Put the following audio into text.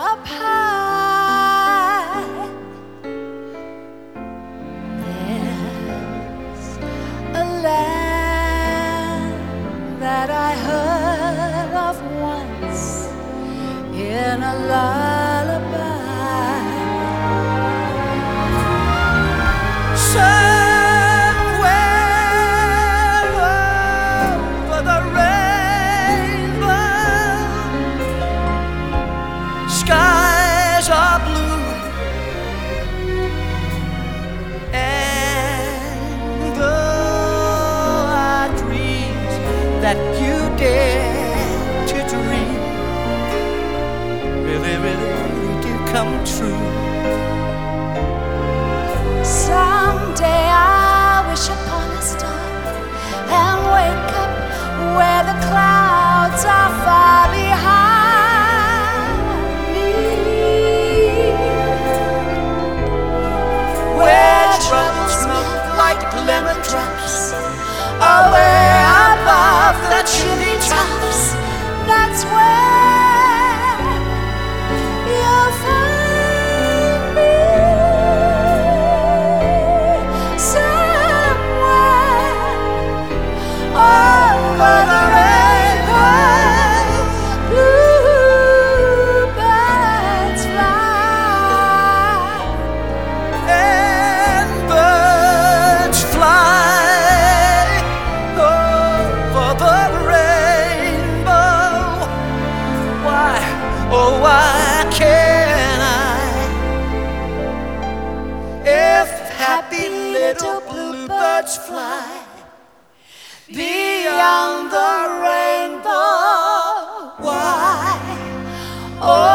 up high, come true. beyond the rainbow. Why? Oh.